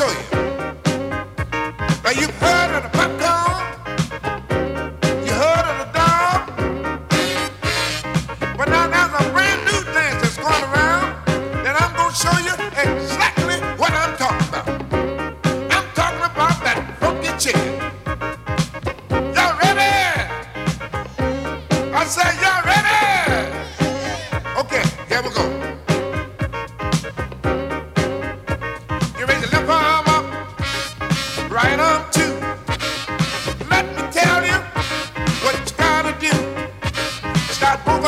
show.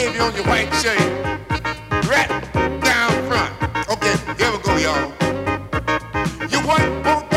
gravy on your white shirt. Right down front. Okay, here we go, y'all. You want